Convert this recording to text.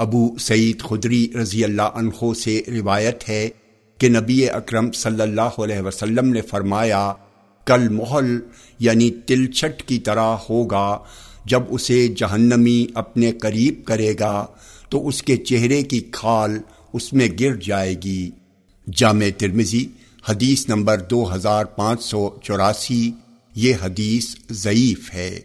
ابو سعید خدری رضی اللہ عنہ سے روایت ہے کہ نبی اکرم صلی اللہ علیہ وسلم نے فرمایا، کل محل یعنی تلچھٹ کی طرح ہوگا، جب اسے جہنمی اپنے قریب کرے گا، تو اس کے چہرے کی کھال اس میں گر جائے گی۔ جامع ترمزی حدیث نمبر دو ہزار پانچ سو چوراسی، یہ حدیث ضعیف ہے۔